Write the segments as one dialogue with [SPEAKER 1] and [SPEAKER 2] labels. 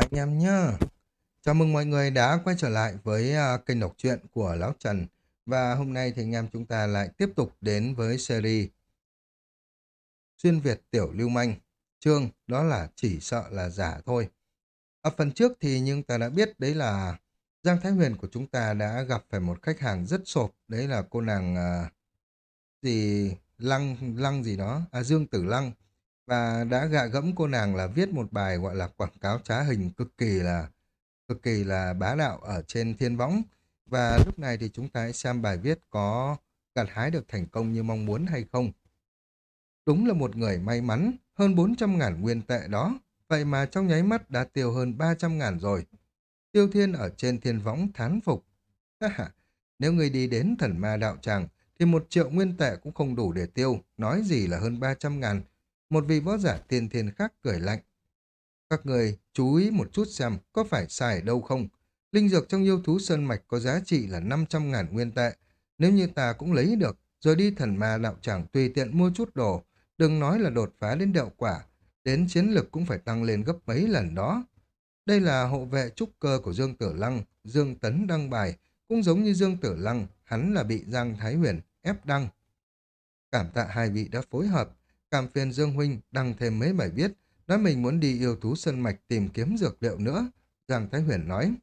[SPEAKER 1] anh em nhá. Chào mừng mọi người đã quay trở lại với uh, kênh đọc truyện của Lão Trần. Và hôm nay thì anh em chúng ta lại tiếp tục đến với series Xuyên Việt Tiểu Lưu Manh. Chương đó là chỉ sợ là giả thôi. Ở phần trước thì nhưng ta đã biết đấy là Giang Thái Huyền của chúng ta đã gặp phải một khách hàng rất sộp. Đấy là cô nàng uh, gì Lăng Lăng gì đó, à Dương Tử Lăng và đã gạ gẫm cô nàng là viết một bài gọi là quảng cáo trá hình cực kỳ là cực kỳ là bá đạo ở trên thiên võng và lúc này thì chúng ta hãy xem bài viết có gặt hái được thành công như mong muốn hay không. Đúng là một người may mắn, hơn 400 ngàn nguyên tệ đó, vậy mà trong nháy mắt đã tiêu hơn 300 ngàn rồi. Tiêu Thiên ở trên thiên võng thán phục. Nếu người đi đến thần ma đạo tràng, thì một triệu nguyên tệ cũng không đủ để tiêu, nói gì là hơn 300 ngàn, một vị võ giả tiên thiên khác cười lạnh. Các người chú ý một chút xem có phải sai ở đâu không. Linh dược trong yêu thú sơn mạch có giá trị là 500 ngàn nguyên tệ. Nếu như ta cũng lấy được, rồi đi thần ma đạo tràng tùy tiện mua chút đồ, đừng nói là đột phá đến đậu quả, đến chiến lực cũng phải tăng lên gấp mấy lần đó. Đây là hộ vệ trúc cơ của Dương Tử Lăng, Dương Tấn đăng bài, cũng giống như Dương Tử Lăng, hắn là bị Giang Thái Huyền ép đăng. Cảm tạ hai vị đã phối hợp, Cảm phiền Dương Huynh đăng thêm mấy bài viết, nói mình muốn đi yêu thú sân mạch tìm kiếm dược liệu nữa. Giang Thái Huyền nói.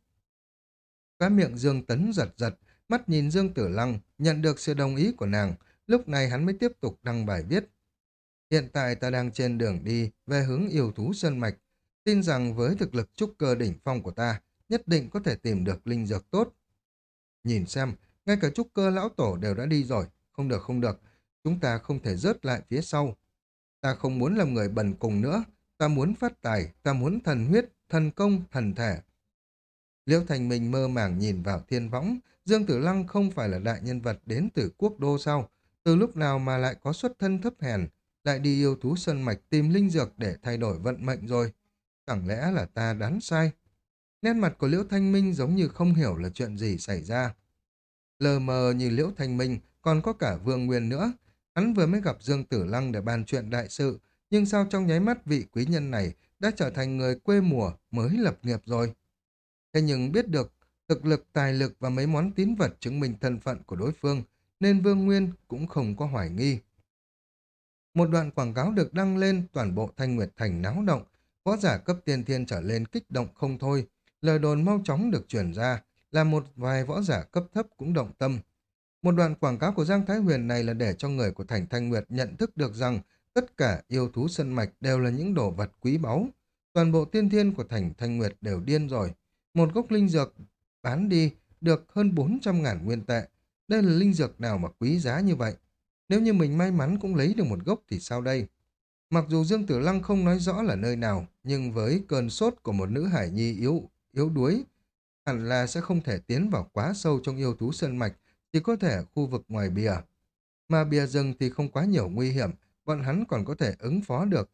[SPEAKER 1] Khóa miệng Dương Tấn giật giật, mắt nhìn Dương Tử Lăng, nhận được sự đồng ý của nàng, lúc này hắn mới tiếp tục đăng bài viết. Hiện tại ta đang trên đường đi về hướng yêu thú sân mạch, tin rằng với thực lực trúc cơ đỉnh phong của ta, nhất định có thể tìm được linh dược tốt. Nhìn xem, ngay cả trúc cơ lão tổ đều đã đi rồi, không được không được, chúng ta không thể rớt lại phía sau, Ta không muốn làm người bần cùng nữa. Ta muốn phát tài, ta muốn thần huyết, thần công, thần thể. Liễu Thành Minh mơ màng nhìn vào thiên võng. Dương Tử Lăng không phải là đại nhân vật đến từ quốc đô sao? Từ lúc nào mà lại có xuất thân thấp hèn, lại đi yêu thú sơn mạch tìm linh dược để thay đổi vận mệnh rồi? Chẳng lẽ là ta đoán sai? Nét mặt của Liễu Thanh Minh giống như không hiểu là chuyện gì xảy ra. Lờ mờ như Liễu Thanh Minh, còn có cả Vương Nguyên nữa, Hắn vừa mới gặp Dương Tử Lăng để bàn chuyện đại sự, nhưng sao trong nháy mắt vị quý nhân này đã trở thành người quê mùa mới lập nghiệp rồi. Thế nhưng biết được thực lực, tài lực và mấy món tín vật chứng minh thân phận của đối phương, nên Vương Nguyên cũng không có hoài nghi. Một đoạn quảng cáo được đăng lên, toàn bộ Thanh Nguyệt Thành náo động, võ giả cấp tiên thiên trở lên kích động không thôi, lời đồn mau chóng được truyền ra, là một vài võ giả cấp thấp cũng động tâm, một đoạn quảng cáo của Giang Thái Huyền này là để cho người của Thành Thanh Nguyệt nhận thức được rằng tất cả yêu thú sân mạch đều là những đồ vật quý báu. Toàn bộ tiên thiên của Thành Thanh Nguyệt đều điên rồi. Một gốc linh dược bán đi được hơn 400 ngàn nguyên tệ. Đây là linh dược nào mà quý giá như vậy? Nếu như mình may mắn cũng lấy được một gốc thì sao đây? Mặc dù Dương Tử Lăng không nói rõ là nơi nào, nhưng với cơn sốt của một nữ hải nhi yếu, yếu đuối, hẳn là sẽ không thể tiến vào quá sâu trong yêu thú sơn mạch chỉ có thể khu vực ngoài bìa. Mà bìa rừng thì không quá nhiều nguy hiểm, bọn hắn còn có thể ứng phó được.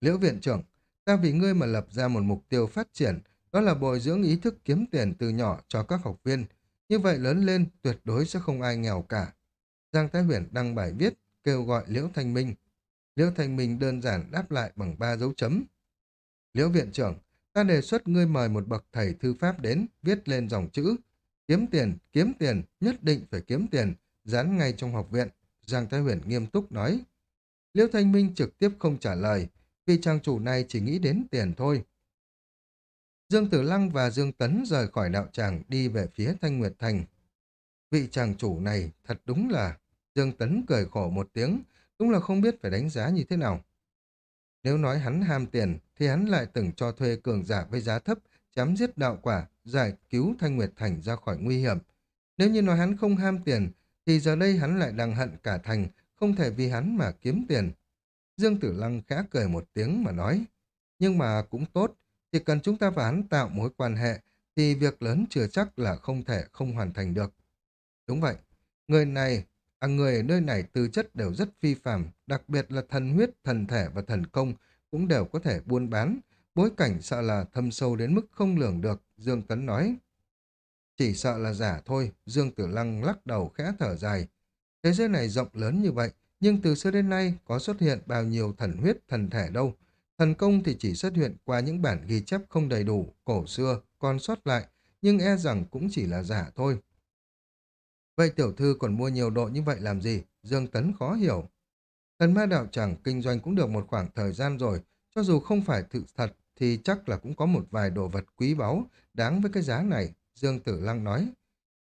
[SPEAKER 1] Liễu viện trưởng, ta vì ngươi mà lập ra một mục tiêu phát triển, đó là bồi dưỡng ý thức kiếm tiền từ nhỏ cho các học viên. Như vậy lớn lên, tuyệt đối sẽ không ai nghèo cả. Giang Thái Huyền đăng bài viết, kêu gọi Liễu Thanh Minh. Liễu Thanh Minh đơn giản đáp lại bằng ba dấu chấm. Liễu viện trưởng, ta đề xuất ngươi mời một bậc thầy thư pháp đến, viết lên dòng chữ Kiếm tiền, kiếm tiền, nhất định phải kiếm tiền, dán ngay trong học viện. Giang Thái Huyền nghiêm túc nói. liêu Thanh Minh trực tiếp không trả lời, vì trang chủ này chỉ nghĩ đến tiền thôi. Dương Tử Lăng và Dương Tấn rời khỏi đạo tràng đi về phía Thanh Nguyệt Thành. Vị chàng chủ này thật đúng là... Dương Tấn cười khổ một tiếng, đúng là không biết phải đánh giá như thế nào. Nếu nói hắn ham tiền, thì hắn lại từng cho thuê cường giả với giá thấp, chém giết đạo quả, giải cứu Thanh Nguyệt Thành ra khỏi nguy hiểm. Nếu như nói hắn không ham tiền, thì giờ đây hắn lại đang hận cả thành, không thể vì hắn mà kiếm tiền. Dương Tử Lăng khẽ cười một tiếng mà nói, nhưng mà cũng tốt, chỉ cần chúng ta và hắn tạo mối quan hệ, thì việc lớn chưa chắc là không thể không hoàn thành được. Đúng vậy, người này, à người ở nơi này tư chất đều rất phi phàm, đặc biệt là thần huyết, thần thể và thần công cũng đều có thể buôn bán, Bối cảnh sợ là thâm sâu đến mức không lường được, Dương Tấn nói. Chỉ sợ là giả thôi, Dương Tử Lăng lắc đầu khẽ thở dài. Thế giới này rộng lớn như vậy, nhưng từ xưa đến nay có xuất hiện bao nhiêu thần huyết, thần thể đâu. Thần công thì chỉ xuất hiện qua những bản ghi chép không đầy đủ, cổ xưa, còn sót lại, nhưng e rằng cũng chỉ là giả thôi. Vậy tiểu thư còn mua nhiều độ như vậy làm gì? Dương Tấn khó hiểu. Thần ma đạo chẳng kinh doanh cũng được một khoảng thời gian rồi, cho dù không phải thực thật thì chắc là cũng có một vài đồ vật quý báu đáng với cái giá này, Dương Tử Lăng nói.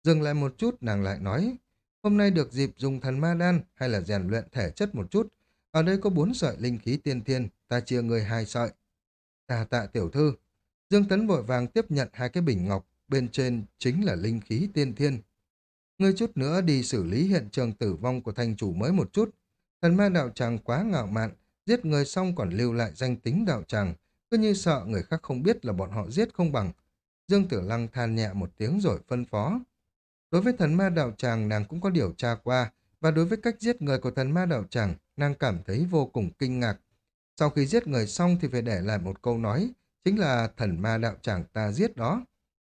[SPEAKER 1] Dừng lại một chút nàng lại nói, hôm nay được dịp dùng thần ma đan hay là rèn luyện thể chất một chút, ở đây có bốn sợi linh khí tiên thiên, ta chia người hai sợi. Ta tạ tiểu thư. Dương Tấn vội vàng tiếp nhận hai cái bình ngọc, bên trên chính là linh khí tiên thiên. Ngươi chút nữa đi xử lý hiện trường tử vong của thành chủ mới một chút. Thần ma đạo tràng quá ngạo mạn, giết người xong còn lưu lại danh tính đạo tràng, cứ như sợ người khác không biết là bọn họ giết không bằng. Dương Tử Lăng than nhẹ một tiếng rồi phân phó. Đối với thần ma đạo tràng nàng cũng có điều tra qua, và đối với cách giết người của thần ma đạo tràng, nàng cảm thấy vô cùng kinh ngạc. Sau khi giết người xong thì phải để lại một câu nói, chính là thần ma đạo tràng ta giết đó.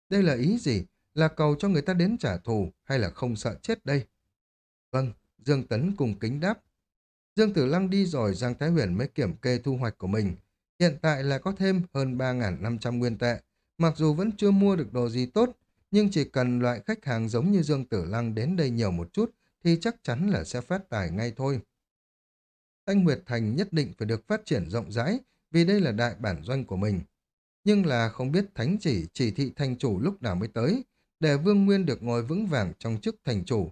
[SPEAKER 1] Đây là ý gì? Là cầu cho người ta đến trả thù hay là không sợ chết đây? Vâng, Dương Tấn cùng kính đáp. Dương Tử Lăng đi rồi Giang Thái Huyền mới kiểm kê thu hoạch của mình. Hiện tại là có thêm hơn 3.500 nguyên tệ. Mặc dù vẫn chưa mua được đồ gì tốt, nhưng chỉ cần loại khách hàng giống như Dương Tử Lăng đến đây nhiều một chút thì chắc chắn là sẽ phát tài ngay thôi. Thanh Nguyệt Thành nhất định phải được phát triển rộng rãi vì đây là đại bản doanh của mình. Nhưng là không biết thánh chỉ chỉ thị thành chủ lúc nào mới tới để Vương Nguyên được ngồi vững vàng trong chức thành chủ.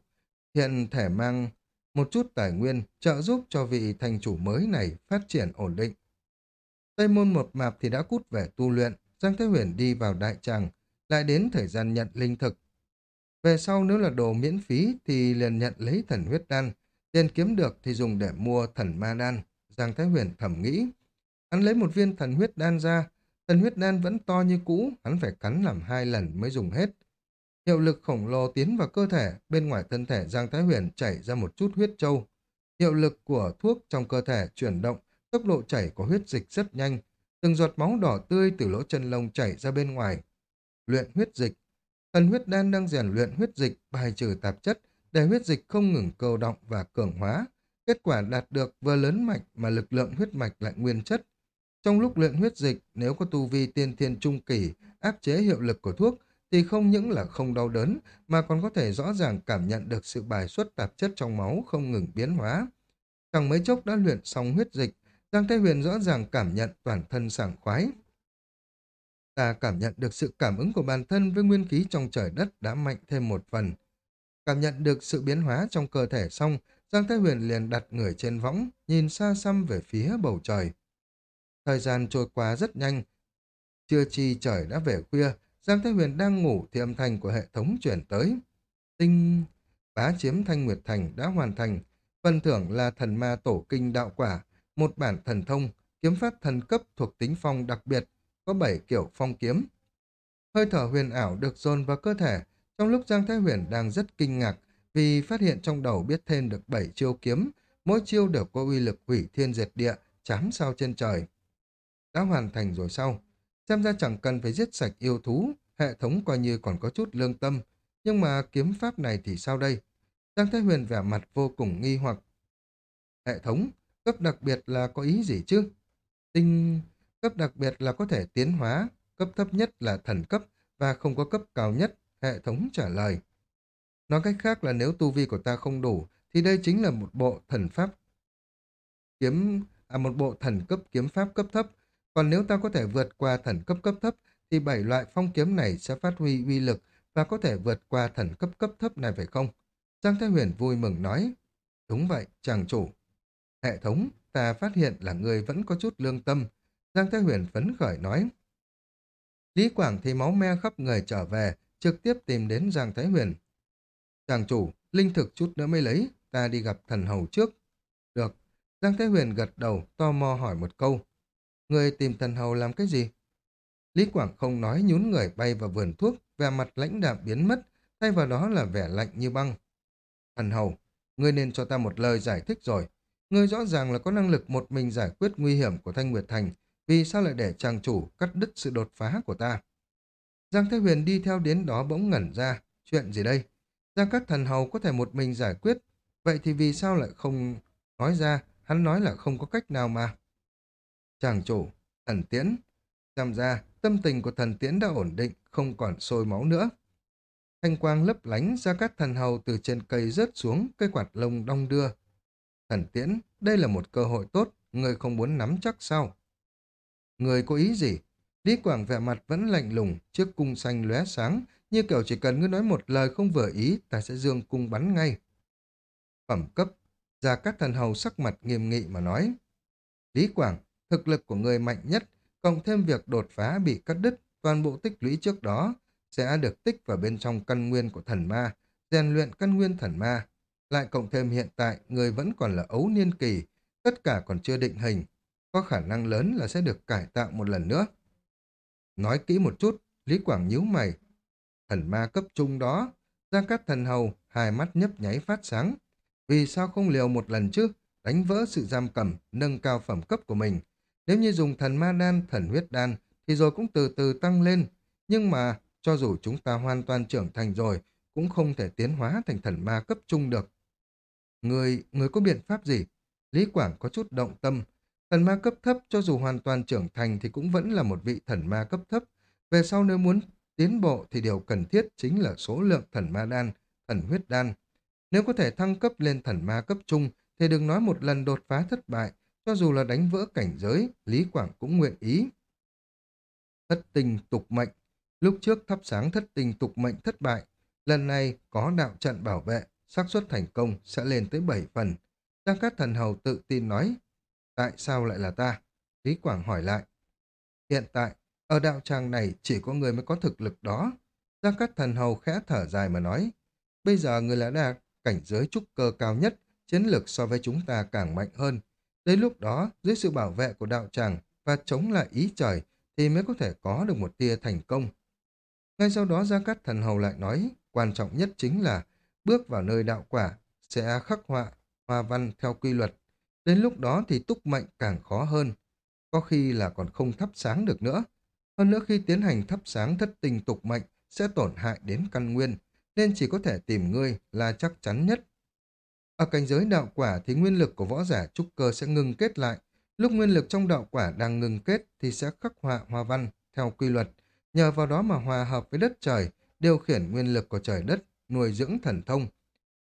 [SPEAKER 1] Hiện thể mang một chút tài nguyên trợ giúp cho vị thành chủ mới này phát triển ổn định. Tây môn một mạp thì đã cút về tu luyện, Giang Thế Huyền đi vào đại tràng, lại đến thời gian nhận linh thực. Về sau nếu là đồ miễn phí thì liền nhận lấy thần huyết đan, tiền kiếm được thì dùng để mua thần ma đan. Giang Thái Huyền thầm nghĩ. Hắn lấy một viên thần huyết đan ra, thần huyết đan vẫn to như cũ, hắn phải cắn làm hai lần mới dùng hết. Hiệu lực khổng lồ tiến vào cơ thể, bên ngoài thân thể Giang Thái Huyền chảy ra một chút huyết trâu. Hiệu lực của thuốc trong cơ thể chuyển động, tốc độ chảy của huyết dịch rất nhanh. Từng giọt máu đỏ tươi từ lỗ chân lông chảy ra bên ngoài. Luyện huyết dịch. Thần huyết đan đang rèn luyện huyết dịch, bài trừ tạp chất, để huyết dịch không ngừng cầu động và cường hóa. Kết quả đạt được vừa lớn mạch mà lực lượng huyết mạch lại nguyên chất. Trong lúc luyện huyết dịch, nếu có tu vi tiên thiên trung kỳ, áp chế hiệu lực của thuốc, thì không những là không đau đớn, mà còn có thể rõ ràng cảm nhận được sự bài xuất tạp chất trong máu không ngừng biến hóa. Chẳng mấy chốc đã luyện xong huyết dịch, Giang Thái Huyền rõ ràng cảm nhận toàn thân sảng khoái. Ta cảm nhận được sự cảm ứng của bản thân với nguyên khí trong trời đất đã mạnh thêm một phần. Cảm nhận được sự biến hóa trong cơ thể xong, Giang Thái Huyền liền đặt người trên võng, nhìn xa xăm về phía bầu trời. Thời gian trôi qua rất nhanh. Chưa chi trời đã về khuya, Giang Thái Huyền đang ngủ thì âm thanh của hệ thống chuyển tới. Tinh... Bá chiếm Thanh Nguyệt Thành đã hoàn thành. Phần thưởng là thần ma tổ kinh đạo quả, một bản thần thông, kiếm pháp thần cấp thuộc tính phong đặc biệt, có bảy kiểu phong kiếm. Hơi thở huyền ảo được dồn vào cơ thể, trong lúc Giang Thái Huyền đang rất kinh ngạc vì phát hiện trong đầu biết thêm được bảy chiêu kiếm, mỗi chiêu đều có uy lực hủy thiên diệt địa, chám sao trên trời. Đã hoàn thành rồi sau, xem ra chẳng cần phải giết sạch yêu thú, hệ thống coi như còn có chút lương tâm, nhưng mà kiếm pháp này thì sao đây? Giang Thái Huyền vẻ mặt vô cùng nghi hoặc. Hệ thống, cấp đặc biệt là có ý gì chứ? Tinh... Cấp đặc biệt là có thể tiến hóa, cấp thấp nhất là thần cấp và không có cấp cao nhất, hệ thống trả lời. Nói cách khác là nếu tu vi của ta không đủ, thì đây chính là một bộ thần pháp kiếm à một bộ thần cấp kiếm pháp cấp thấp. Còn nếu ta có thể vượt qua thần cấp cấp thấp, thì bảy loại phong kiếm này sẽ phát huy uy lực và có thể vượt qua thần cấp cấp thấp này phải không? Giang Thái Huyền vui mừng nói. Đúng vậy, chàng chủ. Hệ thống, ta phát hiện là người vẫn có chút lương tâm. Giang Thái Huyền phấn khởi nói. Lý Quảng thì máu me khắp người trở về, trực tiếp tìm đến Giang Thái Huyền. Chàng chủ, linh thực chút nữa mới lấy, ta đi gặp thần hầu trước. Được. Giang Thái Huyền gật đầu, to mò hỏi một câu. Người tìm thần hầu làm cái gì? Lý Quảng không nói nhún người bay vào vườn thuốc, vẻ mặt lãnh đạm biến mất, thay vào đó là vẻ lạnh như băng. Thần hầu, ngươi nên cho ta một lời giải thích rồi. Ngươi rõ ràng là có năng lực một mình giải quyết nguy hiểm của Thanh Nguyệt Thành, vì sao lại để chàng chủ cắt đứt sự đột phá của ta? Giang Thế Huyền đi theo đến đó bỗng ngẩn ra, chuyện gì đây? Giang các thần hầu có thể một mình giải quyết, vậy thì vì sao lại không nói ra, hắn nói là không có cách nào mà. Chàng chủ, Thần tiễn. Xem ra, tâm tình của thần tiễn đã ổn định, không còn sôi máu nữa. Thanh quang lấp lánh ra các thần hầu từ trên cây rớt xuống, cây quạt lông đong đưa. Thần tiễn, đây là một cơ hội tốt, người không muốn nắm chắc sao? Người có ý gì? Lý Quảng vẻ mặt vẫn lạnh lùng, chiếc cung xanh lóe sáng, như kiểu chỉ cần ngươi nói một lời không vừa ý, ta sẽ dương cung bắn ngay. Phẩm cấp, ra Cát Thần Hầu sắc mặt nghiêm nghị mà nói. Lý Quảng, thực lực của người mạnh nhất, cộng thêm việc đột phá bị cắt đứt, toàn bộ tích lũy trước đó sẽ được tích vào bên trong căn nguyên của thần ma, rèn luyện căn nguyên thần ma. Lại cộng thêm hiện tại, người vẫn còn là ấu niên kỳ, tất cả còn chưa định hình, có khả năng lớn là sẽ được cải tạo một lần nữa. Nói kỹ một chút, Lý Quảng nhíu mày. Thần ma cấp trung đó, ra Cát Thần Hầu, hai mắt nhấp nháy phát sáng. Vì sao không liều một lần chứ? Đánh vỡ sự giam cầm, nâng cao phẩm cấp của mình. Nếu như dùng thần ma đan, thần huyết đan, thì rồi cũng từ từ tăng lên. Nhưng mà, cho dù chúng ta hoàn toàn trưởng thành rồi, cũng không thể tiến hóa thành thần ma cấp trung được. Người, người có biện pháp gì? Lý Quảng có chút động tâm. Thần ma cấp thấp cho dù hoàn toàn trưởng thành thì cũng vẫn là một vị thần ma cấp thấp. Về sau nếu muốn tiến bộ thì điều cần thiết chính là số lượng thần ma đan, thần huyết đan. Nếu có thể thăng cấp lên thần ma cấp trung thì đừng nói một lần đột phá thất bại, cho dù là đánh vỡ cảnh giới, Lý Quảng cũng nguyện ý. Thất tình tục mệnh Lúc trước thắp sáng thất tình tục mệnh thất bại, lần này có đạo trận bảo vệ, xác suất thành công sẽ lên tới 7 phần. Giang Cát Thần Hầu tự tin nói, tại sao lại là ta? Lý Quảng hỏi lại. Hiện tại, ở đạo tràng này chỉ có người mới có thực lực đó. Giang Cát Thần Hầu khẽ thở dài mà nói, bây giờ người là đạt cảnh giới trúc cơ cao nhất, chiến lược so với chúng ta càng mạnh hơn. Đến lúc đó, dưới sự bảo vệ của đạo tràng và chống lại ý trời, thì mới có thể có được một tia thành công. Ngay sau đó Gia Cát Thần Hầu lại nói, quan trọng nhất chính là bước vào nơi đạo quả, sẽ khắc họa, hoa văn theo quy luật. Đến lúc đó thì túc mệnh càng khó hơn, có khi là còn không thắp sáng được nữa. Hơn nữa khi tiến hành thắp sáng thất tình tục mệnh sẽ tổn hại đến căn nguyên, nên chỉ có thể tìm ngươi là chắc chắn nhất. Ở cảnh giới đạo quả thì nguyên lực của võ giả trúc cơ sẽ ngừng kết lại. Lúc nguyên lực trong đạo quả đang ngừng kết thì sẽ khắc họa hoa văn theo quy luật, nhờ vào đó mà hòa hợp với đất trời, điều khiển nguyên lực của trời đất, nuôi dưỡng thần thông.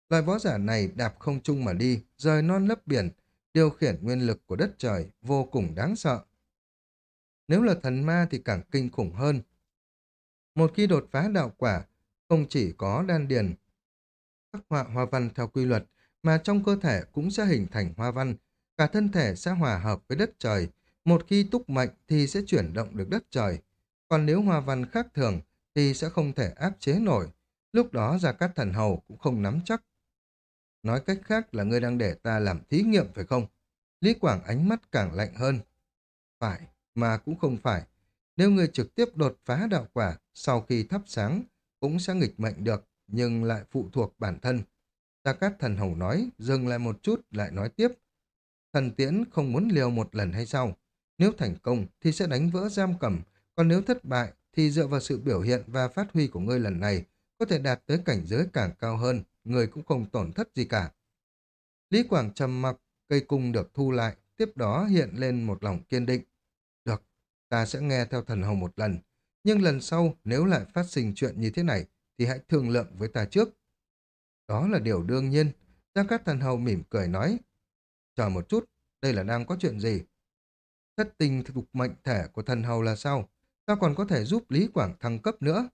[SPEAKER 1] Loài võ giả này đạp không trung mà đi, rời non lấp biển, điều khiển nguyên lực của đất trời, vô cùng đáng sợ. Nếu là thần ma thì càng kinh khủng hơn. Một khi đột phá đạo quả, không chỉ có đan điền, khắc họa hoa văn theo quy luật, mà trong cơ thể cũng sẽ hình thành hoa văn, cả thân thể sẽ hòa hợp với đất trời. Một khi túc mệnh thì sẽ chuyển động được đất trời, còn nếu hoa văn khác thường thì sẽ không thể áp chế nổi. Lúc đó Gia Cát Thần Hầu cũng không nắm chắc. Nói cách khác là ngươi đang để ta làm thí nghiệm phải không? Lý Quảng ánh mắt càng lạnh hơn. Phải, mà cũng không phải. Nếu ngươi trực tiếp đột phá đạo quả sau khi thắp sáng cũng sẽ nghịch mệnh được, nhưng lại phụ thuộc bản thân. Gia Cát Thần Hầu nói, dừng lại một chút lại nói tiếp. Thần Tiễn không muốn liều một lần hay sao? Nếu thành công thì sẽ đánh vỡ giam cầm, còn nếu thất bại thì dựa vào sự biểu hiện và phát huy của ngươi lần này có thể đạt tới cảnh giới càng cao hơn, người cũng không tổn thất gì cả. Lý Quảng trầm mặc, cây cung được thu lại, tiếp đó hiện lên một lòng kiên định. Được, ta sẽ nghe theo thần hầu một lần, nhưng lần sau nếu lại phát sinh chuyện như thế này thì hãy thương lượng với ta trước. Đó là điều đương nhiên, Giang Cát Thần Hầu mỉm cười nói. Chờ một chút, đây là đang có chuyện gì? Thất tình thuộc mệnh thể của thần hầu là sao? ta còn có thể giúp Lý Quảng thăng cấp nữa.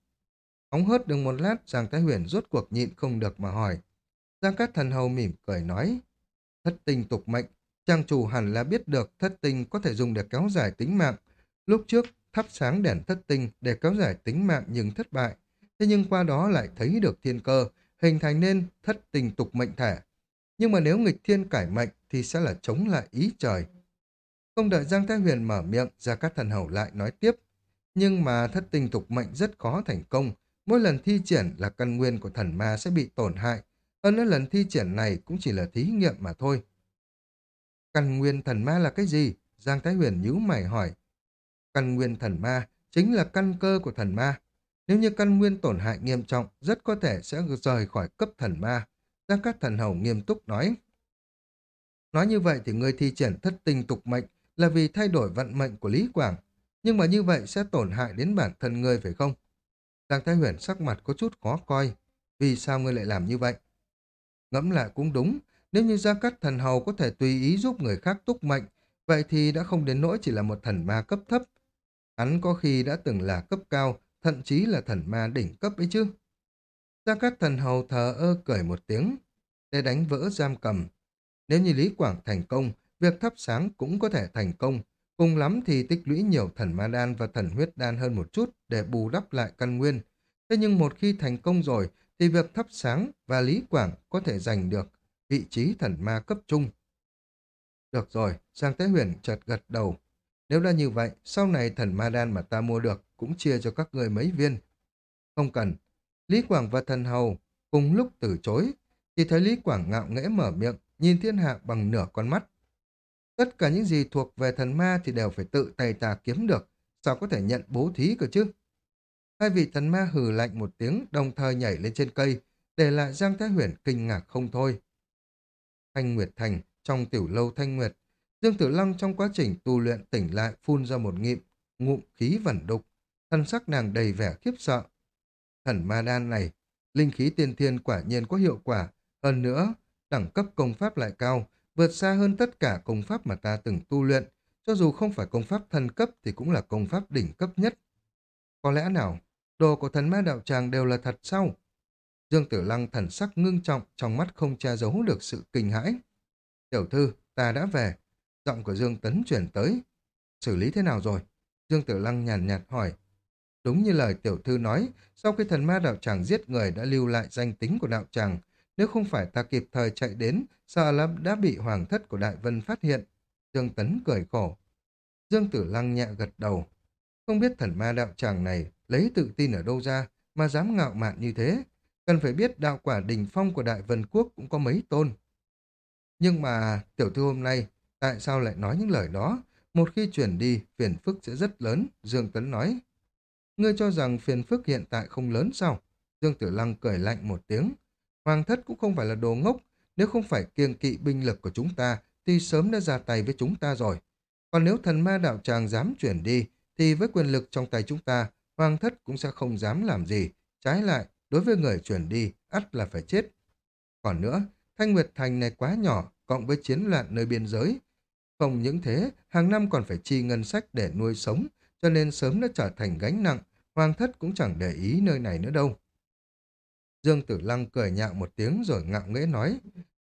[SPEAKER 1] Hóng hớt được một lát, Giang Thái Huyền rốt cuộc nhịn không được mà hỏi. Giang Cát Thần Hầu mỉm cười nói, thất tinh tục mệnh, trang chủ hẳn là biết được thất tinh có thể dùng để kéo dài tính mạng. Lúc trước, thắp sáng đèn thất tinh để kéo dài tính mạng nhưng thất bại. Thế nhưng qua đó lại thấy được thiên cơ, hình thành nên thất tinh tục mệnh thể. Nhưng mà nếu nghịch thiên cải mệnh thì sẽ là chống lại ý trời. Không đợi Giang Thái Huyền mở miệng, Gia Cát Thần Hầu lại nói tiếp. Nhưng mà thất tinh tục mệnh rất khó thành công. Mỗi lần thi triển là căn nguyên của thần ma sẽ bị tổn hại. Hơn nữa lần thi triển này cũng chỉ là thí nghiệm mà thôi. Căn nguyên thần ma là cái gì? Giang Thái Huyền nhíu mày hỏi. Căn nguyên thần ma chính là căn cơ của thần ma. Nếu như căn nguyên tổn hại nghiêm trọng, rất có thể sẽ rời khỏi cấp thần ma. Giang Cát Thần Hầu nghiêm túc nói. Nói như vậy thì người thi triển thất tinh tục mệnh là vì thay đổi vận mệnh của Lý Quảng, nhưng mà như vậy sẽ tổn hại đến bản thân ngươi phải không? Giang Thái Huyền sắc mặt có chút khó coi, vì sao ngươi lại làm như vậy? Ngẫm lại cũng đúng, nếu như Gia Cát Thần Hầu có thể tùy ý giúp người khác túc mệnh, vậy thì đã không đến nỗi chỉ là một thần ma cấp thấp. Hắn có khi đã từng là cấp cao, thậm chí là thần ma đỉnh cấp ấy chứ. Gia Cát Thần Hầu thờ ơ cười một tiếng, để đánh vỡ giam cầm. Nếu như Lý Quảng thành công, việc thắp sáng cũng có thể thành công, cùng lắm thì tích lũy nhiều thần ma đan và thần huyết đan hơn một chút để bù đắp lại căn nguyên. Thế nhưng một khi thành công rồi, thì việc thắp sáng và Lý Quảng có thể giành được vị trí thần ma cấp trung. Được rồi, Giang Thế Huyền chợt gật đầu. Nếu đã như vậy, sau này thần ma đan mà ta mua được cũng chia cho các người mấy viên. Không cần. Lý Quảng và thần hầu cùng lúc từ chối, thì thấy Lý Quảng ngạo nghễ mở miệng, nhìn thiên hạ bằng nửa con mắt. Tất cả những gì thuộc về thần ma thì đều phải tự tay ta kiếm được, sao có thể nhận bố thí cơ chứ? Hai vị thần ma hừ lạnh một tiếng, đồng thời nhảy lên trên cây, để lại Giang Thái Huyền kinh ngạc không thôi. Thanh Nguyệt Thành, trong tiểu lâu Thanh Nguyệt, Dương Tử Lăng trong quá trình tu luyện tỉnh lại phun ra một ngịm, ngụm khí vẩn đục, thân sắc nàng đầy vẻ khiếp sợ. Thần ma đan này, linh khí tiên thiên quả nhiên có hiệu quả, hơn nữa, đẳng cấp công pháp lại cao, vượt xa hơn tất cả công pháp mà ta từng tu luyện, cho dù không phải công pháp thần cấp thì cũng là công pháp đỉnh cấp nhất. Có lẽ nào, đồ của thần ma đạo tràng đều là thật sao? Dương Tử Lăng thần sắc ngưng trọng, trong mắt không che giấu được sự kinh hãi. Tiểu thư, ta đã về. Giọng của Dương Tấn chuyển tới. Xử lý thế nào rồi? Dương Tử Lăng nhàn nhạt, hỏi. Đúng như lời tiểu thư nói, sau khi thần ma đạo tràng giết người đã lưu lại danh tính của đạo tràng. Nếu không phải ta kịp thời chạy đến, sợ là đã bị hoàng thất của Đại Vân phát hiện. Dương Tấn cười khổ. Dương Tử Lăng nhẹ gật đầu. Không biết thần ma đạo tràng này lấy tự tin ở đâu ra mà dám ngạo mạn như thế. Cần phải biết đạo quả đỉnh phong của Đại Vân Quốc cũng có mấy tôn. Nhưng mà tiểu thư hôm nay tại sao lại nói những lời đó? Một khi chuyển đi, phiền phức sẽ rất lớn, Dương Tấn nói. Ngươi cho rằng phiền phức hiện tại không lớn sao? Dương Tử Lăng cười lạnh một tiếng. Hoàng thất cũng không phải là đồ ngốc, nếu không phải kiêng kỵ binh lực của chúng ta, thì sớm đã ra tay với chúng ta rồi. Còn nếu thần ma đạo tràng dám chuyển đi, thì với quyền lực trong tay chúng ta, hoàng thất cũng sẽ không dám làm gì. Trái lại, đối với người chuyển đi, ắt là phải chết. Còn nữa, Thanh Nguyệt Thành này quá nhỏ, cộng với chiến loạn nơi biên giới. Không những thế, hàng năm còn phải chi ngân sách để nuôi sống, cho nên sớm đã trở thành gánh nặng, hoàng thất cũng chẳng để ý nơi này nữa đâu. Dương Tử Lăng cười nhạo một tiếng rồi ngạo nghễ nói,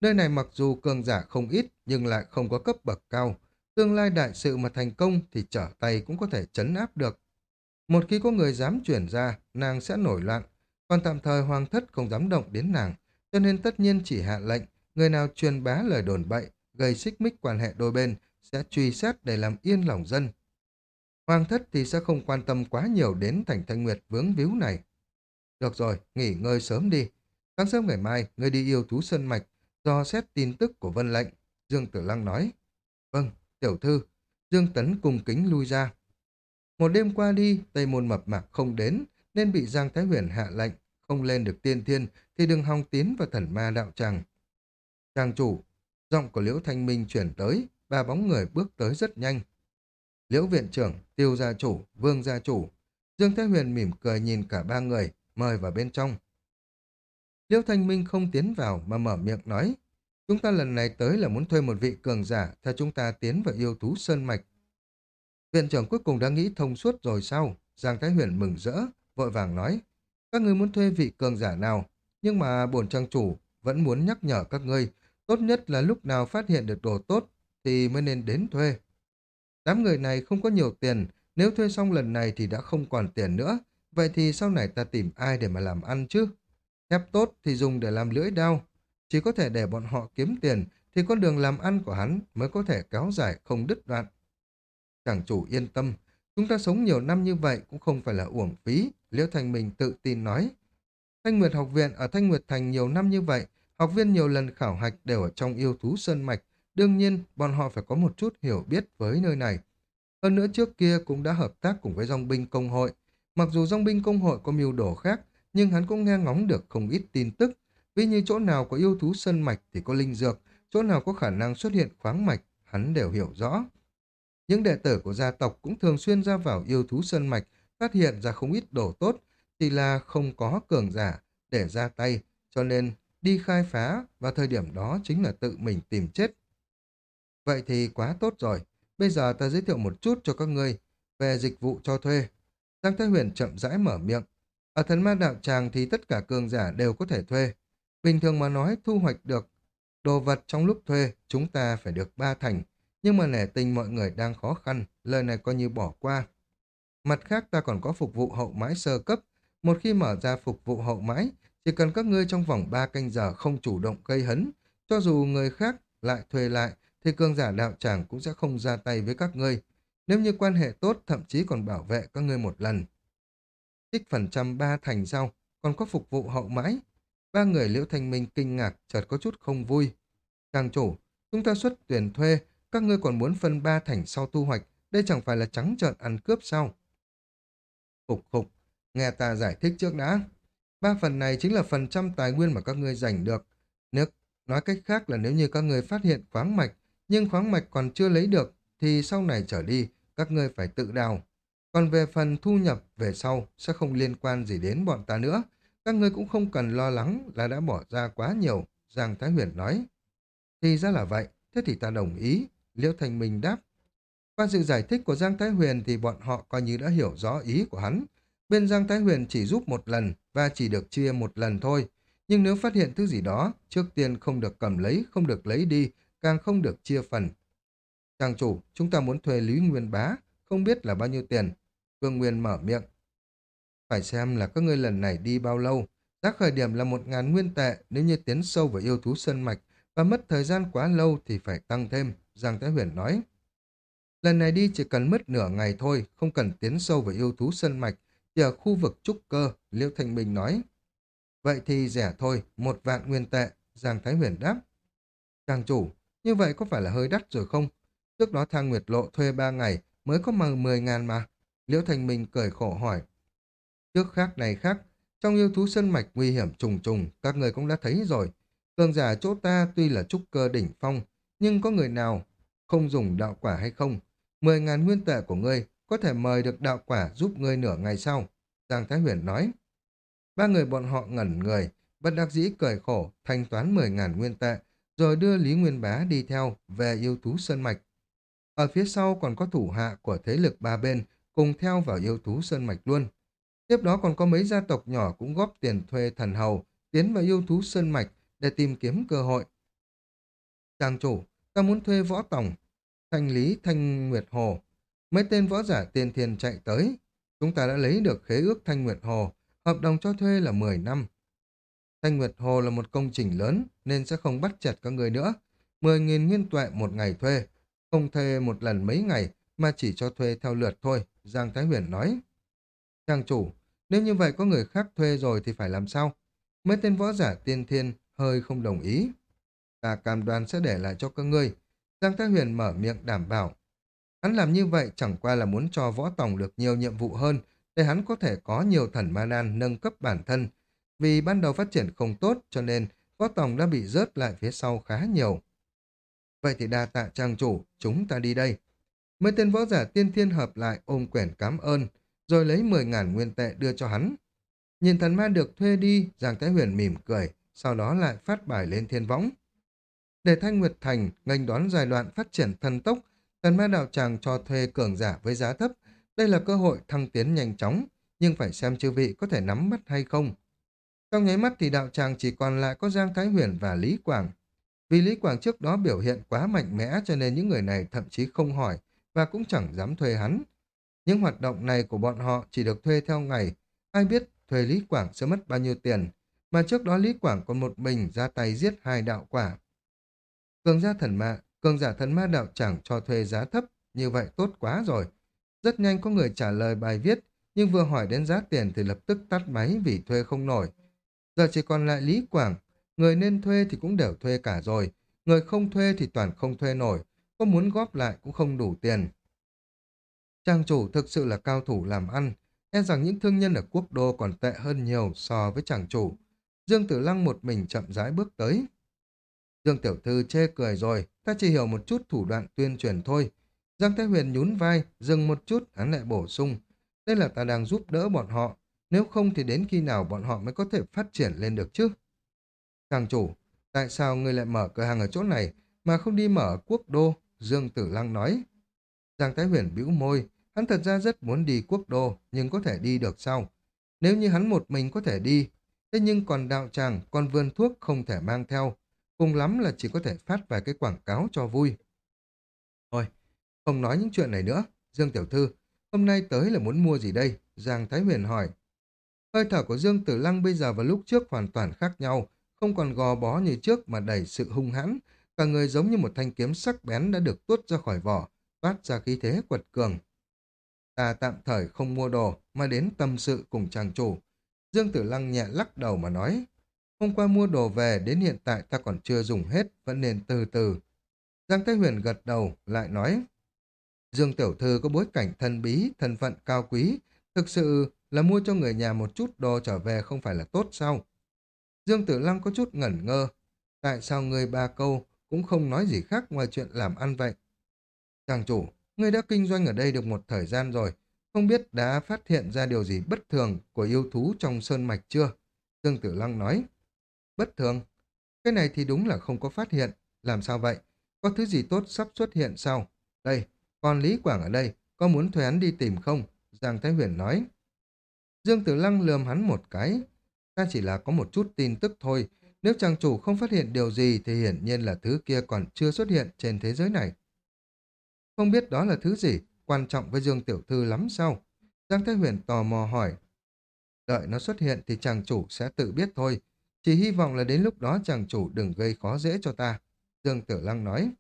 [SPEAKER 1] nơi này mặc dù cường giả không ít nhưng lại không có cấp bậc cao, tương lai đại sự mà thành công thì trở tay cũng có thể chấn áp được. Một khi có người dám chuyển ra, nàng sẽ nổi loạn, còn tạm thời hoàng thất không dám động đến nàng, cho nên tất nhiên chỉ hạ lệnh, người nào truyền bá lời đồn bậy, gây xích mích quan hệ đôi bên, sẽ truy xét để làm yên lòng dân. Hoàng thất thì sẽ không quan tâm quá nhiều đến thành thanh nguyệt vướng víu này. Được rồi, nghỉ ngơi sớm đi. Sáng sớm ngày mai, ngươi đi yêu thú sân mạch, do xét tin tức của Vân lệnh. Dương Tử Lăng nói. Vâng, tiểu thư. Dương Tấn cùng kính lui ra. Một đêm qua đi, Tây Môn mập mạc không đến, nên bị Giang Thái Huyền hạ lệnh, không lên được tiên thiên thì đừng hòng tiến vào thần ma đạo tràng. Tràng chủ, giọng của Liễu Thanh Minh chuyển tới, ba bóng người bước tới rất nhanh. Liễu viện trưởng, tiêu gia chủ, vương gia chủ. Dương Thái Huyền mỉm cười nhìn cả ba người, mời vào bên trong. liêu Thanh Minh không tiến vào mà mở miệng nói, chúng ta lần này tới là muốn thuê một vị cường giả theo chúng ta tiến vào yêu thú Sơn Mạch. Viện trưởng cuối cùng đã nghĩ thông suốt rồi sao? Giang Thái Huyền mừng rỡ, vội vàng nói, các ngươi muốn thuê vị cường giả nào, nhưng mà bổn trang chủ vẫn muốn nhắc nhở các ngươi, tốt nhất là lúc nào phát hiện được đồ tốt thì mới nên đến thuê. Đám người này không có nhiều tiền, nếu thuê xong lần này thì đã không còn tiền nữa, vậy thì sau này ta tìm ai để mà làm ăn chứ? Thép tốt thì dùng để làm lưỡi đao, chỉ có thể để bọn họ kiếm tiền thì con đường làm ăn của hắn mới có thể kéo dài không đứt đoạn. Chàng chủ yên tâm, chúng ta sống nhiều năm như vậy cũng không phải là uổng phí, Liễu Thành Minh tự tin nói. Thanh Nguyệt học viện ở Thanh Nguyệt Thành nhiều năm như vậy, học viên nhiều lần khảo hạch đều ở trong yêu thú sơn mạch, đương nhiên bọn họ phải có một chút hiểu biết với nơi này. Hơn nữa trước kia cũng đã hợp tác cùng với dòng binh công hội. Mặc dù dòng binh công hội có mưu đồ khác, nhưng hắn cũng nghe ngóng được không ít tin tức. Vì như chỗ nào có yêu thú sân mạch thì có linh dược, chỗ nào có khả năng xuất hiện khoáng mạch, hắn đều hiểu rõ. Những đệ tử của gia tộc cũng thường xuyên ra vào yêu thú sân mạch, phát hiện ra không ít đồ tốt, thì là không có cường giả để ra tay, cho nên đi khai phá và thời điểm đó chính là tự mình tìm chết. Vậy thì quá tốt rồi, bây giờ ta giới thiệu một chút cho các ngươi về dịch vụ cho thuê. Giang Thái Huyền chậm rãi mở miệng. Ở thần ma đạo tràng thì tất cả cường giả đều có thể thuê. Bình thường mà nói thu hoạch được đồ vật trong lúc thuê chúng ta phải được ba thành. Nhưng mà nể tình mọi người đang khó khăn, lời này coi như bỏ qua. Mặt khác ta còn có phục vụ hậu mãi sơ cấp. Một khi mở ra phục vụ hậu mãi, chỉ cần các ngươi trong vòng 3 canh giờ không chủ động gây hấn, cho dù người khác lại thuê lại, thì cường giả đạo tràng cũng sẽ không ra tay với các ngươi. Nếu như quan hệ tốt, thậm chí còn bảo vệ các ngươi một lần. Trích phần trăm ba thành sau, còn có phục vụ hậu mãi. Ba người Liễu Thanh Minh kinh ngạc, chợt có chút không vui. trang chủ, chúng ta xuất tuyển thuê, các ngươi còn muốn phân ba thành sau thu hoạch, đây chẳng phải là trắng trợn ăn cướp sao? Khục khục, nghe ta giải thích trước đã. Ba phần này chính là phần trăm tài nguyên mà các ngươi giành được. Nếu nói cách khác là nếu như các ngươi phát hiện khoáng mạch, nhưng khoáng mạch còn chưa lấy được, thì sau này trở đi, các ngươi phải tự đào. Còn về phần thu nhập về sau sẽ không liên quan gì đến bọn ta nữa. Các ngươi cũng không cần lo lắng là đã bỏ ra quá nhiều, Giang Thái Huyền nói. Thì ra là vậy, thế thì ta đồng ý. Liễu Thành Minh đáp. Qua sự giải thích của Giang Thái Huyền thì bọn họ coi như đã hiểu rõ ý của hắn. Bên Giang Thái Huyền chỉ giúp một lần và chỉ được chia một lần thôi. Nhưng nếu phát hiện thứ gì đó, trước tiên không được cầm lấy, không được lấy đi, càng không được chia phần. Chàng chủ, chúng ta muốn thuê Lý Nguyên Bá, không biết là bao nhiêu tiền. Vương Nguyên mở miệng. Phải xem là các ngươi lần này đi bao lâu. Giá khởi điểm là một ngàn nguyên tệ, nếu như tiến sâu vào yêu thú sân mạch và mất thời gian quá lâu thì phải tăng thêm, Giang Thái Huyền nói. Lần này đi chỉ cần mất nửa ngày thôi, không cần tiến sâu vào yêu thú sân mạch, chỉ ở khu vực trúc cơ, Liêu Thanh Bình nói. Vậy thì rẻ thôi, một vạn nguyên tệ, Giang Thái Huyền đáp. Chàng chủ, như vậy có phải là hơi đắt rồi không? Trước đó thang Nguyệt Lộ thuê ba ngày mới có mà 10 ngàn mà. Liễu thành Minh cười khổ hỏi. Trước khác này khác, trong yêu thú sân mạch nguy hiểm trùng trùng, các người cũng đã thấy rồi. Cường giả chỗ ta tuy là trúc cơ đỉnh phong, nhưng có người nào không dùng đạo quả hay không? 10 ngàn nguyên tệ của ngươi có thể mời được đạo quả giúp ngươi nửa ngày sau. Giang Thái Huyền nói. Ba người bọn họ ngẩn người, bất đắc dĩ cười khổ, thanh toán 10 ngàn nguyên tệ, rồi đưa Lý Nguyên Bá đi theo về yêu thú Sơn Mạch. Ở phía sau còn có thủ hạ của thế lực ba bên cùng theo vào yêu thú Sơn Mạch luôn. Tiếp đó còn có mấy gia tộc nhỏ cũng góp tiền thuê thần hầu tiến vào yêu thú Sơn Mạch để tìm kiếm cơ hội. Trang chủ, ta muốn thuê võ tổng thanh lý thanh nguyệt hồ. Mấy tên võ giả tiền thiền chạy tới. Chúng ta đã lấy được khế ước thanh nguyệt hồ, hợp đồng cho thuê là 10 năm. Thanh Nguyệt Hồ là một công trình lớn nên sẽ không bắt chặt các người nữa. 10.000 nguyên tuệ một ngày thuê, không thuê một lần mấy ngày mà chỉ cho thuê theo lượt thôi, Giang Thái Huyền nói. Trang chủ, nếu như vậy có người khác thuê rồi thì phải làm sao? Mấy tên võ giả tiên thiên hơi không đồng ý. Ta cam đoan sẽ để lại cho các ngươi. Giang Thái Huyền mở miệng đảm bảo. Hắn làm như vậy chẳng qua là muốn cho võ tổng được nhiều nhiệm vụ hơn để hắn có thể có nhiều thần ma nan nâng cấp bản thân vì ban đầu phát triển không tốt cho nên võ tổng đã bị rớt lại phía sau khá nhiều. Vậy thì đa tạ trang chủ, chúng ta đi đây. Mấy tên võ giả tiên thiên hợp lại ôm quyển cảm ơn, rồi lấy 10.000 nguyên tệ đưa cho hắn. Nhìn thần ma được thuê đi, Giang Thái Huyền mỉm cười, sau đó lại phát bài lên thiên võng. Để Thanh Nguyệt Thành nghênh đón giai đoạn phát triển thần tốc, thần ma đạo tràng cho thuê cường giả với giá thấp. Đây là cơ hội thăng tiến nhanh chóng, nhưng phải xem chư vị có thể nắm bắt hay không. Trong nháy mắt thì đạo tràng chỉ còn lại có Giang Thái Huyền và Lý Quảng. Vì Lý Quảng trước đó biểu hiện quá mạnh mẽ cho nên những người này thậm chí không hỏi và cũng chẳng dám thuê hắn. Những hoạt động này của bọn họ chỉ được thuê theo ngày. Ai biết thuê Lý Quảng sẽ mất bao nhiêu tiền. Mà trước đó Lý Quảng còn một mình ra tay giết hai đạo quả. Cường gia thần ma, cường giả thần ma đạo chẳng cho thuê giá thấp, như vậy tốt quá rồi. Rất nhanh có người trả lời bài viết, nhưng vừa hỏi đến giá tiền thì lập tức tắt máy vì thuê không nổi. Giờ chỉ còn lại Lý Quảng, người nên thuê thì cũng đều thuê cả rồi, người không thuê thì toàn không thuê nổi, có muốn góp lại cũng không đủ tiền. Trang chủ thực sự là cao thủ làm ăn, e rằng những thương nhân ở quốc đô còn tệ hơn nhiều so với chàng chủ. Dương Tử Lăng một mình chậm rãi bước tới. Dương Tiểu Thư chê cười rồi, ta chỉ hiểu một chút thủ đoạn tuyên truyền thôi. Giang Thái Huyền nhún vai, dừng một chút, hắn lại bổ sung. Đây là ta đang giúp đỡ bọn họ, nếu không thì đến khi nào bọn họ mới có thể phát triển lên được chứ? Càng chủ, tại sao ngươi lại mở cửa hàng ở chỗ này mà không đi mở quốc đô? Dương Tử Lăng nói. Giang Thái Huyền bĩu môi, hắn thật ra rất muốn đi quốc đô, nhưng có thể đi được sao? Nếu như hắn một mình có thể đi, thế nhưng còn đạo tràng, còn vườn thuốc không thể mang theo, cùng lắm là chỉ có thể phát vài cái quảng cáo cho vui. Thôi, không nói những chuyện này nữa. Dương Tiểu Thư, hôm nay tới là muốn mua gì đây? Giang Thái Huyền hỏi. Hơi thở của Dương Tử Lăng bây giờ và lúc trước hoàn toàn khác nhau, không còn gò bó như trước mà đầy sự hung hãn, cả người giống như một thanh kiếm sắc bén đã được tuốt ra khỏi vỏ, toát ra khí thế quật cường. Ta tạm thời không mua đồ, mà đến tâm sự cùng chàng chủ. Dương Tử Lăng nhẹ lắc đầu mà nói, hôm qua mua đồ về, đến hiện tại ta còn chưa dùng hết, vẫn nên từ từ. Giang Thái Huyền gật đầu, lại nói, Dương Tiểu Thư có bối cảnh thân bí, thân phận cao quý, thực sự là mua cho người nhà một chút đồ trở về không phải là tốt sao? Dương Tử Lăng có chút ngẩn ngơ, tại sao người ba câu cũng không nói gì khác ngoài chuyện làm ăn vậy? Chàng chủ, ngươi đã kinh doanh ở đây được một thời gian rồi, không biết đã phát hiện ra điều gì bất thường của yêu thú trong sơn mạch chưa? Dương Tử Lăng nói. Bất thường? Cái này thì đúng là không có phát hiện. Làm sao vậy? Có thứ gì tốt sắp xuất hiện sao? Đây, còn Lý Quảng ở đây, có muốn thuê hắn đi tìm không? Giang Thái Huyền nói. Dương Tử Lăng lườm hắn một cái. Ta chỉ là có một chút tin tức thôi. Nếu chàng chủ không phát hiện điều gì thì hiển nhiên là thứ kia còn chưa xuất hiện trên thế giới này. Không biết đó là thứ gì, quan trọng với Dương Tiểu Thư lắm sao? Giang Thái Huyền tò mò hỏi. Đợi nó xuất hiện thì chàng chủ sẽ tự biết thôi. Chỉ hy vọng là đến lúc đó chàng chủ đừng gây khó dễ cho ta. Dương Tử Lăng nói.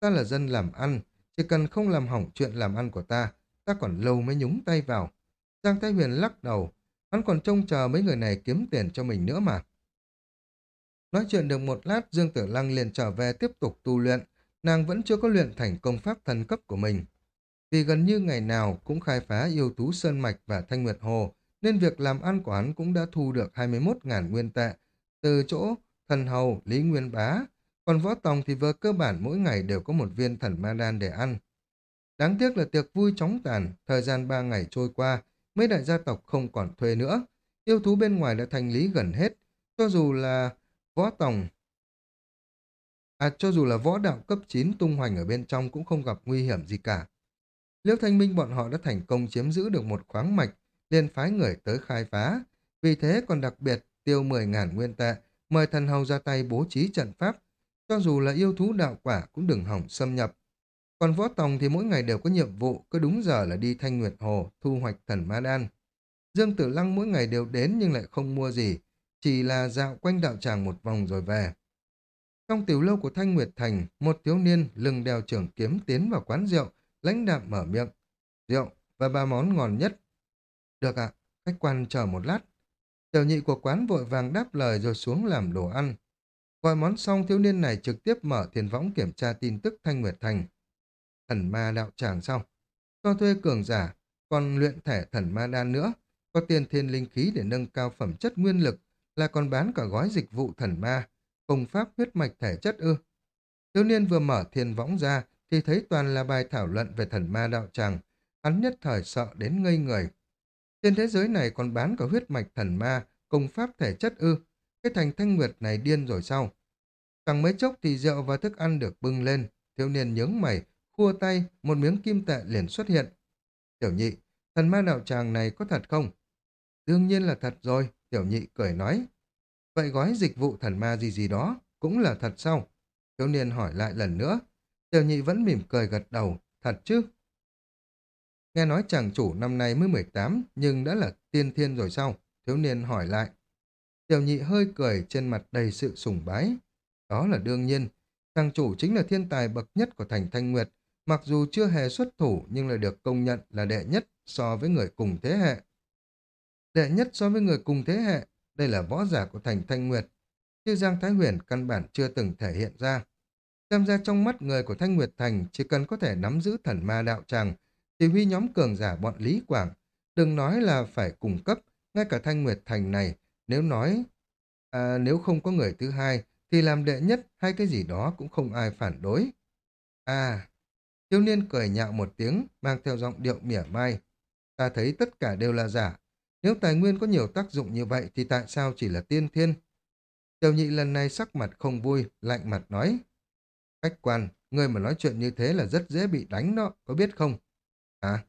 [SPEAKER 1] Ta là dân làm ăn, chỉ cần không làm hỏng chuyện làm ăn của ta, ta còn lâu mới nhúng tay vào. Giang Thái Huyền lắc đầu, hắn còn trông chờ mấy người này kiếm tiền cho mình nữa mà. Nói chuyện được một lát, Dương Tử Lăng liền trở về tiếp tục tu luyện, nàng vẫn chưa có luyện thành công pháp thần cấp của mình. Vì gần như ngày nào cũng khai phá yêu thú Sơn Mạch và Thanh Nguyệt Hồ, nên việc làm ăn của hắn cũng đã thu được 21.000 nguyên tệ, từ chỗ thần hầu Lý Nguyên Bá, còn võ tòng thì vừa cơ bản mỗi ngày đều có một viên thần ma đan để ăn. Đáng tiếc là tiệc vui chóng tàn, thời gian ba ngày trôi qua, mấy đại gia tộc không còn thuê nữa. Yêu thú bên ngoài đã thành lý gần hết, cho dù là võ tòng À cho dù là võ đạo cấp 9 tung hoành ở bên trong cũng không gặp nguy hiểm gì cả. Liễu Thanh Minh bọn họ đã thành công chiếm giữ được một khoáng mạch, liền phái người tới khai phá. Vì thế còn đặc biệt tiêu 10.000 nguyên tệ, mời thần hầu ra tay bố trí trận pháp. Cho dù là yêu thú đạo quả cũng đừng hỏng xâm nhập. Còn võ tòng thì mỗi ngày đều có nhiệm vụ, cứ đúng giờ là đi Thanh Nguyệt Hồ, thu hoạch thần ma đan. Dương Tử Lăng mỗi ngày đều đến nhưng lại không mua gì, chỉ là dạo quanh đạo tràng một vòng rồi về. Trong tiểu lâu của Thanh Nguyệt Thành, một thiếu niên lưng đeo trường kiếm tiến vào quán rượu, lãnh đạm mở miệng. Rượu và ba món ngon nhất. Được ạ, khách quan chờ một lát. Tiểu nhị của quán vội vàng đáp lời rồi xuống làm đồ ăn. Gọi món xong thiếu niên này trực tiếp mở thiền võng kiểm tra tin tức Thanh Nguyệt Thành. Thần ma đạo tràng sau. Cho thuê cường giả, còn luyện thẻ thần ma đan nữa. Có tiền thiên linh khí để nâng cao phẩm chất nguyên lực, là còn bán cả gói dịch vụ thần ma, công pháp huyết mạch thể chất ư. Thiếu niên vừa mở thiên võng ra thì thấy toàn là bài thảo luận về thần ma đạo tràng, hắn nhất thời sợ đến ngây người. Trên thế giới này còn bán cả huyết mạch thần ma, công pháp thể chất ư, cái thành thanh nguyệt này điên rồi sao? Chẳng mấy chốc thì rượu và thức ăn được bưng lên, thiếu niên nhướng mày, khua tay, một miếng kim tệ liền xuất hiện. Tiểu nhị, thần ma đạo tràng này có thật không? Đương nhiên là thật rồi, tiểu nhị cười nói. Vậy gói dịch vụ thần ma gì gì đó cũng là thật sao? Thiếu niên hỏi lại lần nữa. Tiểu nhị vẫn mỉm cười gật đầu, thật chứ? Nghe nói chàng chủ năm nay mới 18 nhưng đã là tiên thiên rồi sao? Thiếu niên hỏi lại. Tiểu nhị hơi cười trên mặt đầy sự sùng bái. Đó là đương nhiên. Chàng chủ chính là thiên tài bậc nhất của thành Thanh Nguyệt. Mặc dù chưa hề xuất thủ nhưng lại được công nhận là đệ nhất so với người cùng thế hệ. Đệ nhất so với người cùng thế hệ, đây là võ giả của thành Thanh Nguyệt. Chứ Giang Thái Huyền căn bản chưa từng thể hiện ra. Xem ra trong mắt người của Thanh Nguyệt Thành chỉ cần có thể nắm giữ thần ma đạo tràng, chỉ huy nhóm cường giả bọn Lý Quảng. Đừng nói là phải cung cấp, ngay cả Thanh Nguyệt Thành này, nếu nói, à, nếu không có người thứ hai, thì làm đệ nhất hay cái gì đó cũng không ai phản đối. À, Thiếu niên cười nhạo một tiếng, mang theo giọng điệu mỉa mai. Ta thấy tất cả đều là giả. Nếu tài nguyên có nhiều tác dụng như vậy thì tại sao chỉ là tiên thiên? Tiểu nhị lần này sắc mặt không vui, lạnh mặt nói. Khách quan, người mà nói chuyện như thế là rất dễ bị đánh đó, có biết không? À,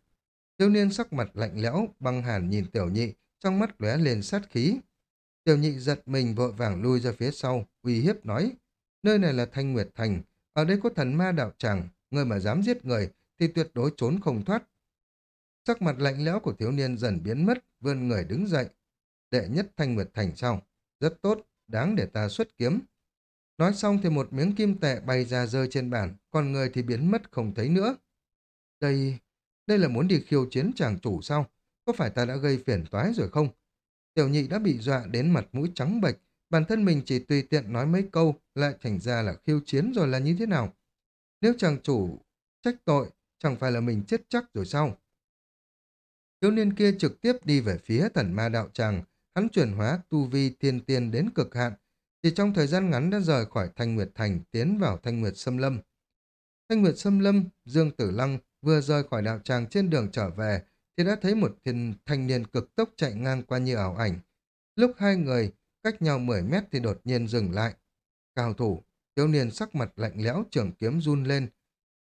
[SPEAKER 1] thiếu niên sắc mặt lạnh lẽo, băng hàn nhìn tiểu nhị, trong mắt lóe lên sát khí. Tiểu nhị giật mình vội vàng lui ra phía sau, uy hiếp nói. Nơi này là Thanh Nguyệt Thành, ở đây có thần ma đạo tràng, người mà dám giết người thì tuyệt đối trốn không thoát. Sắc mặt lạnh lẽo của thiếu niên dần biến mất, vươn người đứng dậy. Đệ nhất Thanh Nguyệt Thành sau, rất tốt, đáng để ta xuất kiếm. Nói xong thì một miếng kim tệ bay ra rơi trên bàn, còn người thì biến mất không thấy nữa. Đây, đây là muốn đi khiêu chiến chàng chủ sao? Có phải ta đã gây phiền toái rồi không? Tiểu nhị đã bị dọa đến mặt mũi trắng bệch, bản thân mình chỉ tùy tiện nói mấy câu, lại thành ra là khiêu chiến rồi là như thế nào? Nếu chàng chủ trách tội, chẳng phải là mình chết chắc rồi sao? Thiếu niên kia trực tiếp đi về phía thần ma đạo tràng, hắn chuyển hóa tu vi tiên tiên đến cực hạn, chỉ trong thời gian ngắn đã rời khỏi Thanh Nguyệt Thành tiến vào Thanh Nguyệt Sâm Lâm. Thanh Nguyệt Sâm Lâm, Dương Tử Lăng vừa rời khỏi đạo tràng trên đường trở về thì đã thấy một thiên thanh niên cực tốc chạy ngang qua như ảo ảnh. Lúc hai người cách nhau 10 mét thì đột nhiên dừng lại. Cao thủ, thiếu niên sắc mặt lạnh lẽo trường kiếm run lên.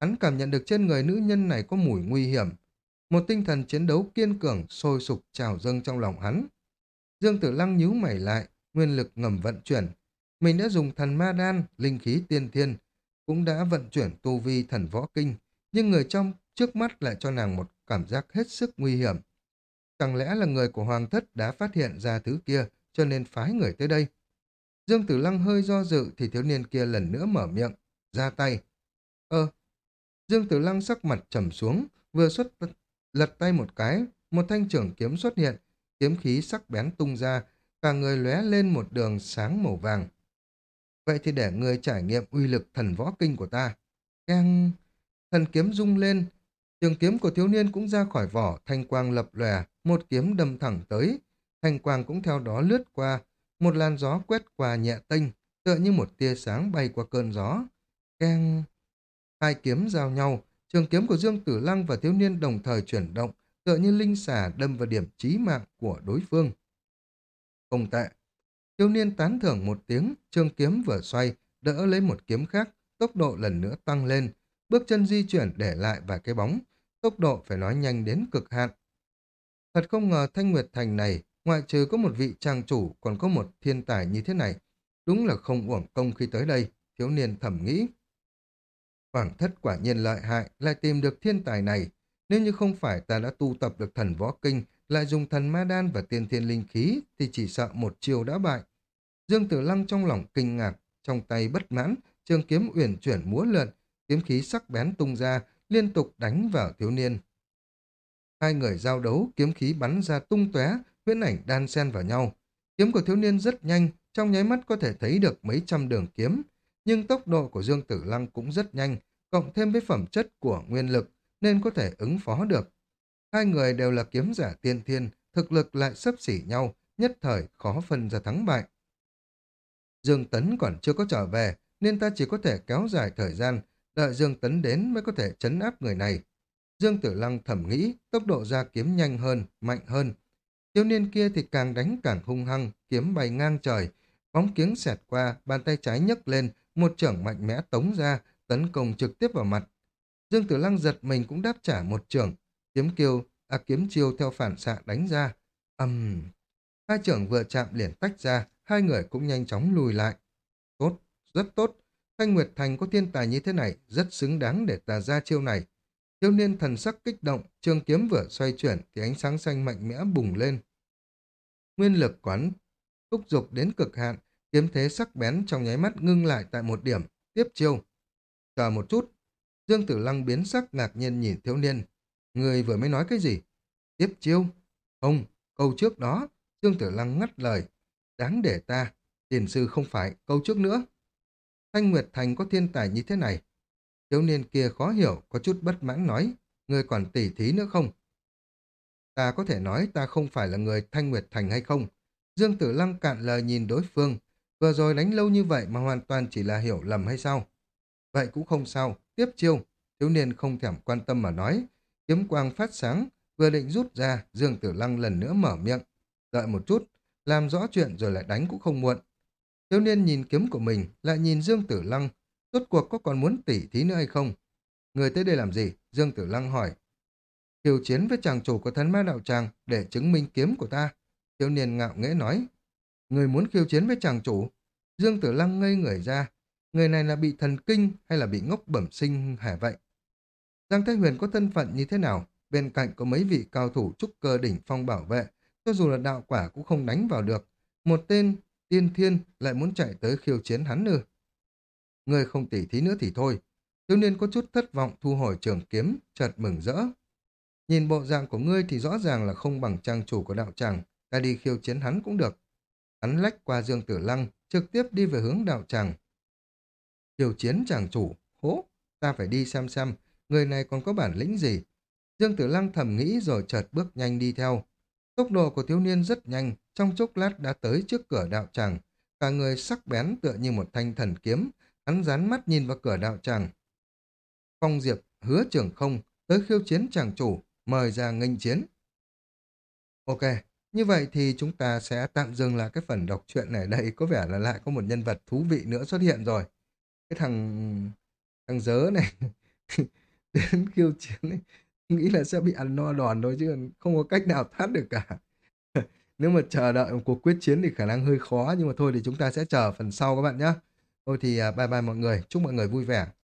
[SPEAKER 1] Hắn cảm nhận được trên người nữ nhân này có mùi nguy hiểm. Một tinh thần chiến đấu kiên cường sôi sục trào dâng trong lòng hắn. Dương Tử Lăng nhíu mày lại, nguyên lực ngầm vận chuyển. Mình đã dùng thần ma đan, linh khí tiên thiên, cũng đã vận chuyển tu vi thần võ kinh, nhưng người trong trước mắt lại cho nàng một cảm giác hết sức nguy hiểm. Chẳng lẽ là người của Hoàng thất đã phát hiện ra thứ kia, cho nên phái người tới đây? Dương Tử Lăng hơi do dự thì thiếu niên kia lần nữa mở miệng, ra tay. Ơ, Dương Tử Lăng sắc mặt trầm xuống, vừa xuất lật tay một cái, một thanh trưởng kiếm xuất hiện, kiếm khí sắc bén tung ra, cả người lóe lên một đường sáng màu vàng. Vậy thì để người trải nghiệm uy lực thần võ kinh của ta. Keng... Thần kiếm rung lên, trường kiếm của thiếu niên cũng ra khỏi vỏ, thanh quang lập lòe, một kiếm đâm thẳng tới. Thanh quang cũng theo đó lướt qua, một làn gió quét qua nhẹ tênh, tựa như một tia sáng bay qua cơn gió. Keng... Hai kiếm giao nhau, trường kiếm của Dương Tử Lăng và thiếu niên đồng thời chuyển động, tựa như linh xà đâm vào điểm chí mạng của đối phương. Không tệ. Thiếu niên tán thưởng một tiếng, trường kiếm vừa xoay, đỡ lấy một kiếm khác, tốc độ lần nữa tăng lên, bước chân di chuyển để lại vài cái bóng, tốc độ phải nói nhanh đến cực hạn. Thật không ngờ Thanh Nguyệt Thành này, ngoại trừ có một vị trang chủ còn có một thiên tài như thế này. Đúng là không uổng công khi tới đây, thiếu niên thẩm nghĩ. Hoàng thất quả nhiên lợi hại, lại tìm được thiên tài này. Nếu như không phải ta đã tu tập được thần võ kinh, lại dùng thần ma đan và tiên thiên linh khí, thì chỉ sợ một chiều đã bại. Dương Tử Lăng trong lòng kinh ngạc, trong tay bất mãn, trường kiếm uyển chuyển múa lượn, kiếm khí sắc bén tung ra, liên tục đánh vào thiếu niên. Hai người giao đấu, kiếm khí bắn ra tung tóe, huyễn ảnh đan xen vào nhau. Kiếm của thiếu niên rất nhanh, trong nháy mắt có thể thấy được mấy trăm đường kiếm, nhưng tốc độ của Dương Tử Lăng cũng rất nhanh, cộng thêm với phẩm chất của nguyên lực, nên có thể ứng phó được. Hai người đều là kiếm giả tiên thiên, thực lực lại sấp xỉ nhau, nhất thời khó phân ra thắng bại. Dương Tấn còn chưa có trở về, nên ta chỉ có thể kéo dài thời gian, đợi Dương Tấn đến mới có thể chấn áp người này. Dương Tử Lăng thẩm nghĩ, tốc độ ra kiếm nhanh hơn, mạnh hơn. Thiếu niên kia thì càng đánh càng hung hăng, kiếm bay ngang trời, bóng kiếng xẹt qua, bàn tay trái nhấc lên, một trưởng mạnh mẽ tống ra, tấn công trực tiếp vào mặt. Dương Tử Lăng giật mình cũng đáp trả một trưởng, kiếm kiêu, à kiếm chiêu theo phản xạ đánh ra. ầm, um, hai trưởng vừa chạm liền tách ra, hai người cũng nhanh chóng lùi lại. Tốt, rất tốt. Thanh Nguyệt Thành có thiên tài như thế này, rất xứng đáng để ta ra chiêu này. Thiếu niên thần sắc kích động, trường kiếm vừa xoay chuyển thì ánh sáng xanh mạnh mẽ bùng lên. Nguyên lực quán thúc dục đến cực hạn, kiếm thế sắc bén trong nháy mắt ngưng lại tại một điểm, tiếp chiêu. Chờ một chút, Dương Tử Lăng biến sắc ngạc nhiên nhìn thiếu niên. Người vừa mới nói cái gì? Tiếp chiêu? Không, câu trước đó, Dương Tử Lăng ngắt lời. Đáng để ta, tiền sư không phải, câu trước nữa. Thanh Nguyệt Thành có thiên tài như thế này. Thiếu niên kia khó hiểu, có chút bất mãn nói. Người còn tỉ thí nữa không? Ta có thể nói ta không phải là người Thanh Nguyệt Thành hay không? Dương Tử Lăng cạn lời nhìn đối phương. Vừa rồi đánh lâu như vậy mà hoàn toàn chỉ là hiểu lầm hay sao? Vậy cũng không sao, tiếp chiêu. thiếu niên không thèm quan tâm mà nói. Kiếm quang phát sáng, vừa định rút ra, Dương Tử Lăng lần nữa mở miệng. Đợi một chút, làm rõ chuyện rồi lại đánh cũng không muộn. Thiếu niên nhìn kiếm của mình, lại nhìn Dương Tử Lăng, rốt cuộc có còn muốn tỉ thí nữa hay không? Người tới đây làm gì? Dương Tử Lăng hỏi. Khiêu chiến với chàng chủ của thần ma đạo tràng để chứng minh kiếm của ta. Thiếu niên ngạo nghễ nói. Người muốn khiêu chiến với chàng chủ? Dương Tử Lăng ngây người ra. Người này là bị thần kinh hay là bị ngốc bẩm sinh hả vậy? Giang Thái Huyền có thân phận như thế nào? Bên cạnh có mấy vị cao thủ trúc cơ đỉnh phong bảo vệ, cho dù là đạo quả cũng không đánh vào được. Một tên tiên thiên lại muốn chạy tới khiêu chiến hắn nữa ngươi không tỉ thí nữa thì thôi. Thiếu niên có chút thất vọng thu hồi trường kiếm, chợt mừng rỡ. Nhìn bộ dạng của ngươi thì rõ ràng là không bằng trang chủ của đạo tràng, ta đi khiêu chiến hắn cũng được. Hắn lách qua Dương Tử Lăng, trực tiếp đi về hướng đạo tràng. Khiêu chiến chàng chủ, hố, ta phải đi xem xem, người này còn có bản lĩnh gì. Dương Tử Lăng thầm nghĩ rồi chợt bước nhanh đi theo. Tốc độ của thiếu niên rất nhanh, trong chốc lát đã tới trước cửa đạo tràng. Cả người sắc bén tựa như một thanh thần kiếm, hắn dán mắt nhìn vào cửa đạo tràng. Phong Diệp, hứa trưởng không, tới khiêu chiến chàng chủ, mời ra nghênh chiến. Ok, như vậy thì chúng ta sẽ tạm dừng là cái phần đọc truyện này đây. Có vẻ là lại có một nhân vật thú vị nữa xuất hiện rồi. Cái thằng... thằng dớ này đến khiêu chiến ấy, nghĩ là sẽ bị ăn no đòn thôi chứ không có cách nào thoát được cả. Nếu mà chờ đợi một cuộc quyết chiến thì khả năng hơi khó nhưng mà thôi thì chúng ta sẽ chờ phần sau các bạn nhé. Thôi thì à, bye bye mọi người, chúc mọi người vui vẻ.